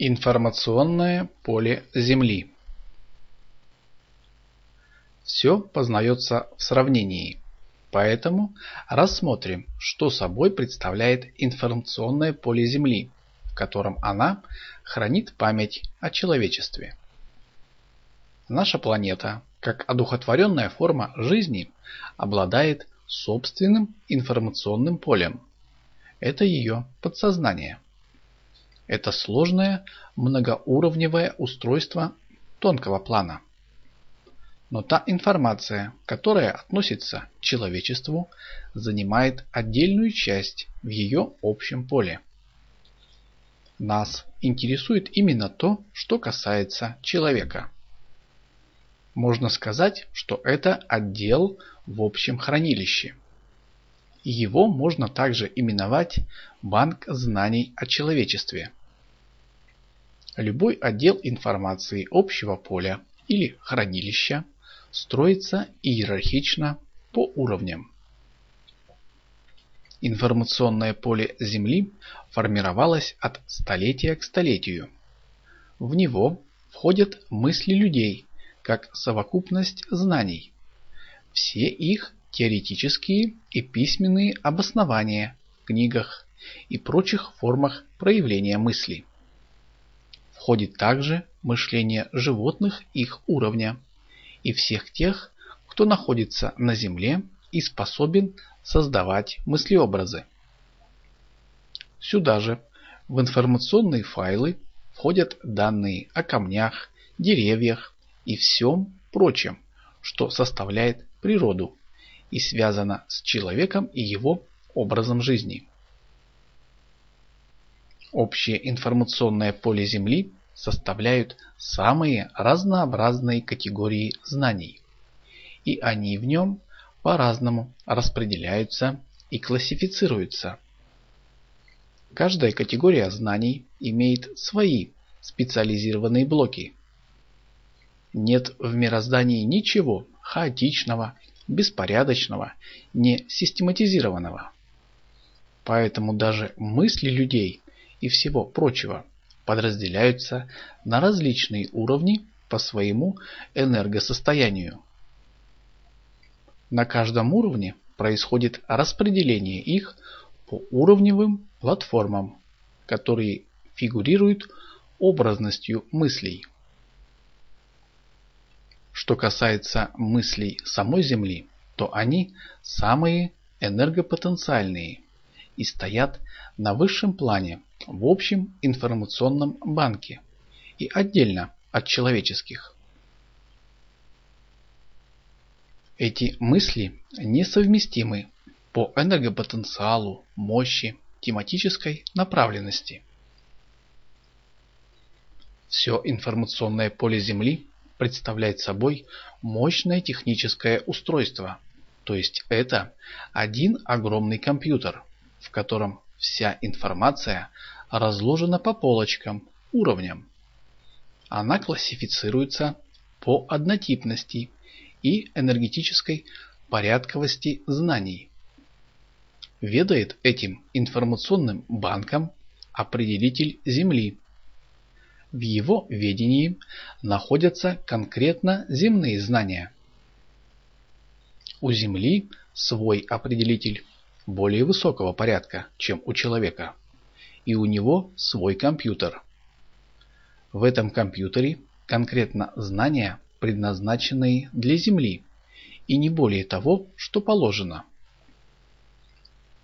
Информационное поле Земли Все познается в сравнении, поэтому рассмотрим, что собой представляет информационное поле Земли, в котором она хранит память о человечестве. Наша планета, как одухотворенная форма жизни, обладает собственным информационным полем. Это ее подсознание. Это сложное многоуровневое устройство тонкого плана. Но та информация, которая относится к человечеству, занимает отдельную часть в ее общем поле. Нас интересует именно то, что касается человека. Можно сказать, что это отдел в общем хранилище. Его можно также именовать банк знаний о человечестве. Любой отдел информации общего поля или хранилища строится иерархично по уровням. Информационное поле Земли формировалось от столетия к столетию. В него входят мысли людей, как совокупность знаний. Все их теоретические и письменные обоснования в книгах и прочих формах проявления мысли входит также мышление животных их уровня и всех тех, кто находится на Земле и способен создавать мыслеобразы. Сюда же в информационные файлы входят данные о камнях, деревьях и всем прочем, что составляет природу и связано с человеком и его образом жизни. Общее информационное поле Земли составляют самые разнообразные категории знаний, и они в нем по-разному распределяются и классифицируются. Каждая категория знаний имеет свои специализированные блоки. Нет в мироздании ничего хаотичного, беспорядочного, не систематизированного. Поэтому даже мысли людей и всего прочего – подразделяются на различные уровни по своему энергосостоянию. На каждом уровне происходит распределение их по уровневым платформам, которые фигурируют образностью мыслей. Что касается мыслей самой Земли, то они самые энергопотенциальные и стоят на высшем плане в общем информационном банке и отдельно от человеческих. Эти мысли несовместимы по энергопотенциалу, мощи, тематической направленности. Все информационное поле Земли представляет собой мощное техническое устройство, то есть это один огромный компьютер, в котором Вся информация разложена по полочкам, уровням. Она классифицируется по однотипности и энергетической порядковости знаний. Ведает этим информационным банком определитель Земли. В его ведении находятся конкретно земные знания. У Земли свой определитель более высокого порядка, чем у человека, и у него свой компьютер. В этом компьютере конкретно знания, предназначенные для Земли, и не более того, что положено.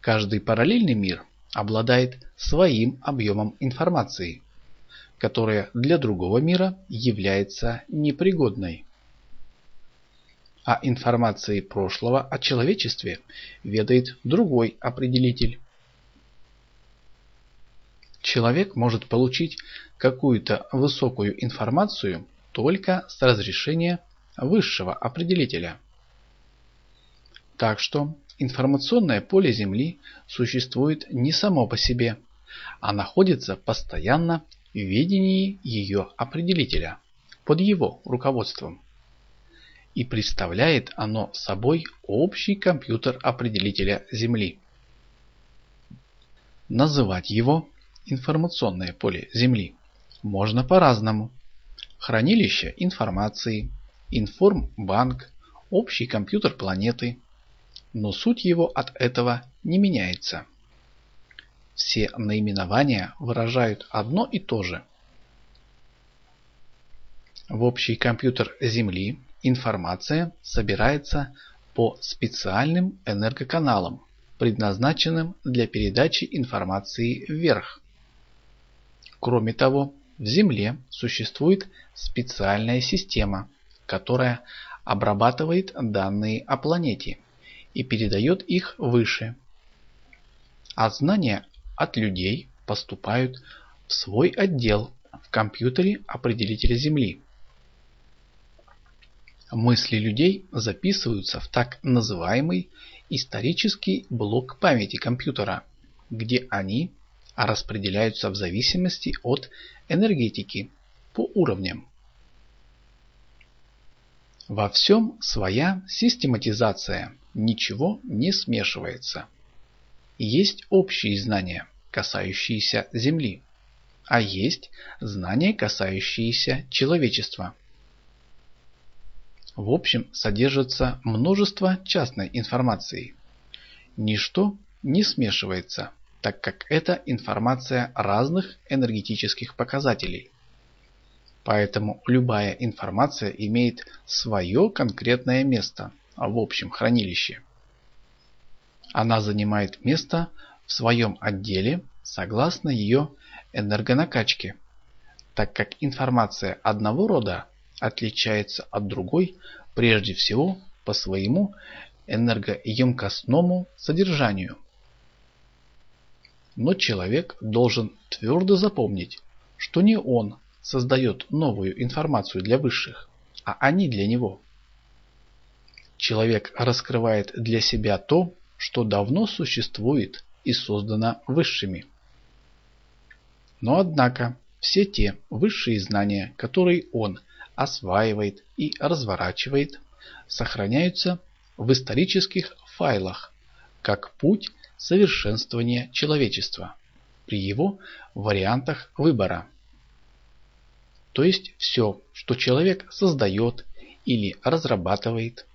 Каждый параллельный мир обладает своим объемом информации, которая для другого мира является непригодной а информацией прошлого о человечестве ведает другой определитель. Человек может получить какую-то высокую информацию только с разрешения высшего определителя. Так что информационное поле Земли существует не само по себе, а находится постоянно в ведении ее определителя, под его руководством и представляет оно собой общий компьютер определителя Земли. Называть его информационное поле Земли можно по-разному. Хранилище информации, информбанк, общий компьютер планеты. Но суть его от этого не меняется. Все наименования выражают одно и то же. В общий компьютер Земли информация собирается по специальным энергоканалам, предназначенным для передачи информации вверх. Кроме того, в Земле существует специальная система, которая обрабатывает данные о планете и передает их выше. А знания от людей поступают в свой отдел в компьютере определителя Земли. Мысли людей записываются в так называемый исторический блок памяти компьютера, где они распределяются в зависимости от энергетики по уровням. Во всем своя систематизация, ничего не смешивается. Есть общие знания, касающиеся Земли, а есть знания, касающиеся человечества. В общем, содержится множество частной информации. Ничто не смешивается, так как это информация разных энергетических показателей. Поэтому любая информация имеет свое конкретное место в общем хранилище. Она занимает место в своем отделе согласно ее энергонакачке, так как информация одного рода отличается от другой прежде всего по своему энергоемкостному содержанию. Но человек должен твердо запомнить, что не он создает новую информацию для высших, а они для него. Человек раскрывает для себя то, что давно существует и создано высшими. Но однако все те высшие знания, которые он осваивает и разворачивает, сохраняются в исторических файлах как путь совершенствования человечества при его вариантах выбора. То есть все, что человек создает или разрабатывает,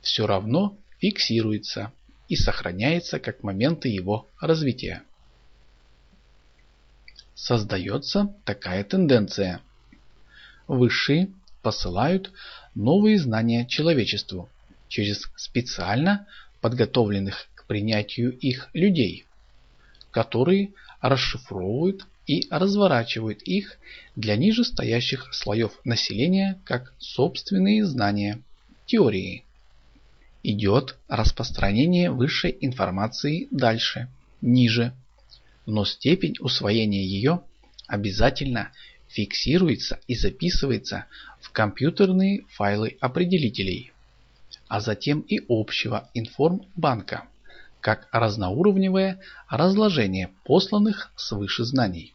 все равно фиксируется и сохраняется как моменты его развития. Создается такая тенденция. Высшие посылают новые знания человечеству через специально подготовленных к принятию их людей, которые расшифровывают и разворачивают их для нижестоящих слоев населения как собственные знания, теории. Идет распространение высшей информации дальше, ниже, но степень усвоения ее обязательно фиксируется и записывается в компьютерные файлы определителей, а затем и общего информбанка, как разноуровневое разложение посланных свыше знаний.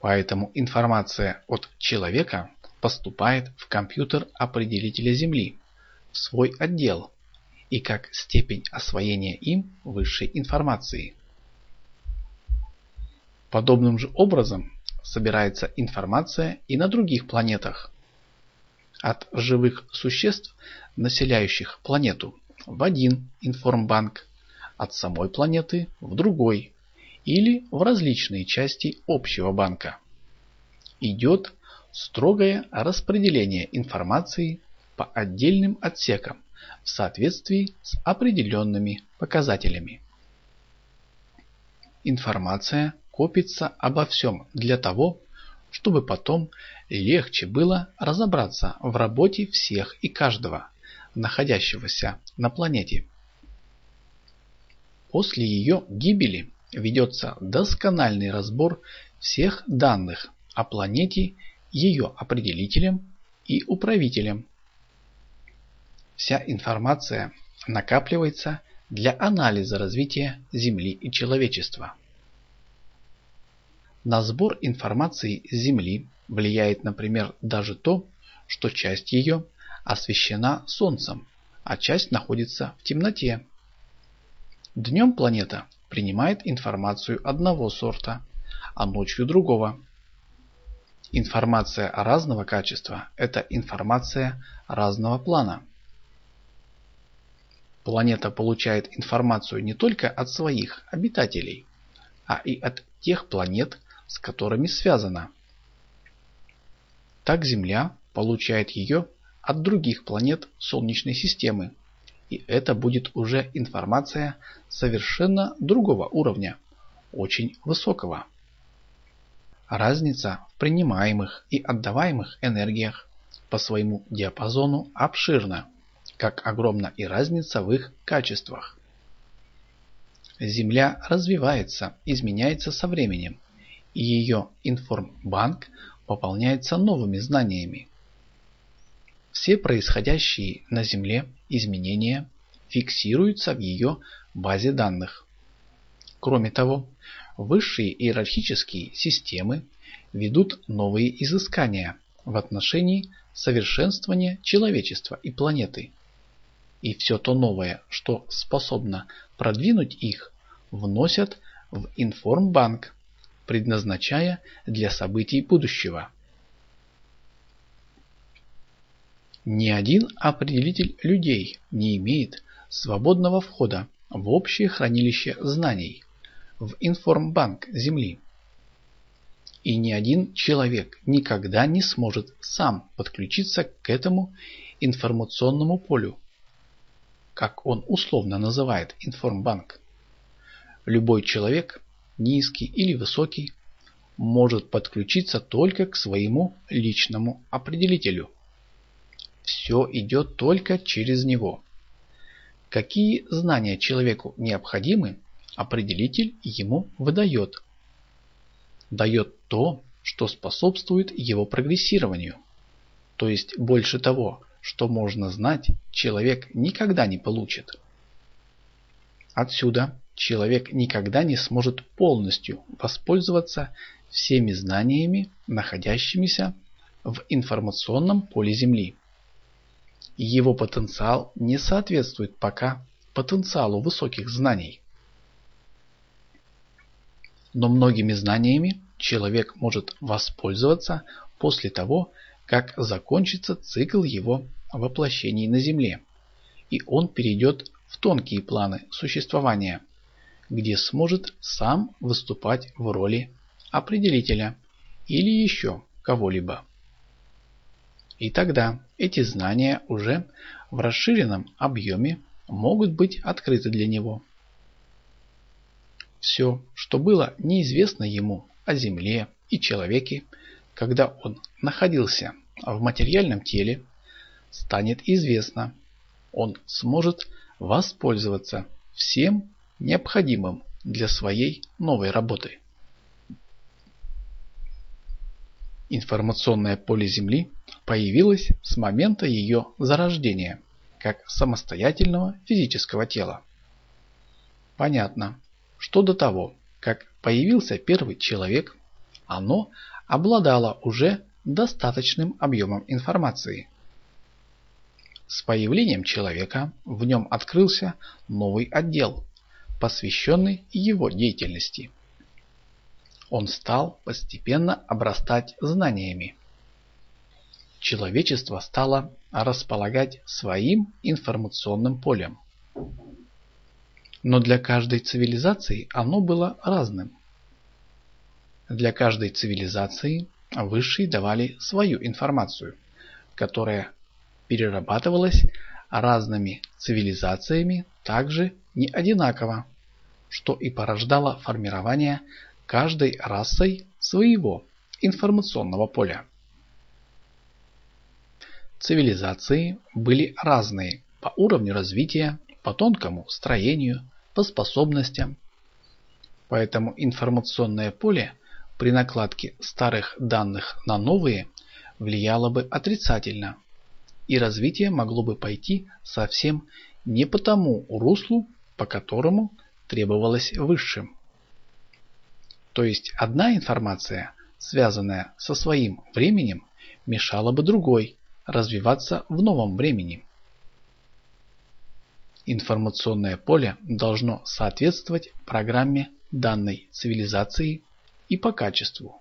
Поэтому информация от человека поступает в компьютер определителя Земли, в свой отдел, и как степень освоения им высшей информации. Подобным же образом собирается информация и на других планетах. От живых существ, населяющих планету, в один информбанк, от самой планеты в другой или в различные части общего банка. Идет строгое распределение информации по отдельным отсекам в соответствии с определенными показателями. Информация копится обо всем для того, чтобы потом легче было разобраться в работе всех и каждого, находящегося на планете. После ее гибели ведется доскональный разбор всех данных о планете, ее определителем и управителем. Вся информация накапливается для анализа развития Земли и человечества. На сбор информации с Земли влияет, например, даже то, что часть ее освещена Солнцем, а часть находится в темноте. Днем планета принимает информацию одного сорта, а ночью другого. Информация разного качества – это информация разного плана. Планета получает информацию не только от своих обитателей, а и от тех планет, с которыми связана. Так Земля получает ее от других планет Солнечной системы. И это будет уже информация совершенно другого уровня, очень высокого. Разница в принимаемых и отдаваемых энергиях по своему диапазону обширна, как огромна и разница в их качествах. Земля развивается, изменяется со временем, и ее информбанк пополняется новыми знаниями. Все происходящие на Земле изменения фиксируются в ее базе данных. Кроме того, Высшие иерархические системы ведут новые изыскания в отношении совершенствования человечества и планеты. И все то новое, что способно продвинуть их, вносят в информбанк, предназначая для событий будущего. Ни один определитель людей не имеет свободного входа в общее хранилище знаний – в информбанк Земли. И ни один человек никогда не сможет сам подключиться к этому информационному полю, как он условно называет информбанк. Любой человек, низкий или высокий, может подключиться только к своему личному определителю. Все идет только через него. Какие знания человеку необходимы, определитель ему выдает. Дает то, что способствует его прогрессированию. То есть больше того, что можно знать, человек никогда не получит. Отсюда человек никогда не сможет полностью воспользоваться всеми знаниями, находящимися в информационном поле Земли. Его потенциал не соответствует пока потенциалу высоких знаний но многими знаниями человек может воспользоваться после того, как закончится цикл его воплощений на Земле, и он перейдет в тонкие планы существования, где сможет сам выступать в роли определителя или еще кого-либо. И тогда эти знания уже в расширенном объеме могут быть открыты для него. Все, что было неизвестно ему о Земле и человеке, когда он находился в материальном теле, станет известно. Он сможет воспользоваться всем необходимым для своей новой работы. Информационное поле Земли появилось с момента ее зарождения, как самостоятельного физического тела. Понятно, что до того, как появился первый человек, оно обладало уже достаточным объемом информации. С появлением человека в нем открылся новый отдел, посвященный его деятельности. Он стал постепенно обрастать знаниями. Человечество стало располагать своим информационным полем. Но для каждой цивилизации оно было разным. Для каждой цивилизации высшие давали свою информацию, которая перерабатывалась разными цивилизациями также не одинаково, что и порождало формирование каждой расой своего информационного поля. Цивилизации были разные по уровню развития, по тонкому строению, по способностям. Поэтому информационное поле при накладке старых данных на новые влияло бы отрицательно, и развитие могло бы пойти совсем не по тому руслу, по которому требовалось высшим. То есть одна информация, связанная со своим временем, мешала бы другой развиваться в новом времени. Информационное поле должно соответствовать программе данной цивилизации и по качеству,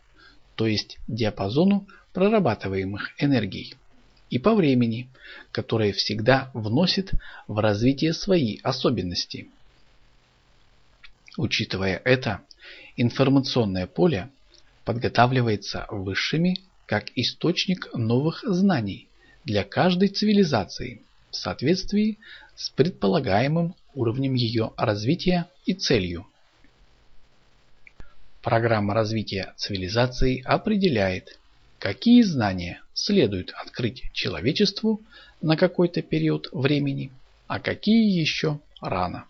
то есть диапазону прорабатываемых энергий, и по времени, которое всегда вносит в развитие свои особенности. Учитывая это, информационное поле подготавливается высшими как источник новых знаний для каждой цивилизации в соответствии с предполагаемым уровнем ее развития и целью. Программа развития цивилизации определяет, какие знания следует открыть человечеству на какой-то период времени, а какие еще рано.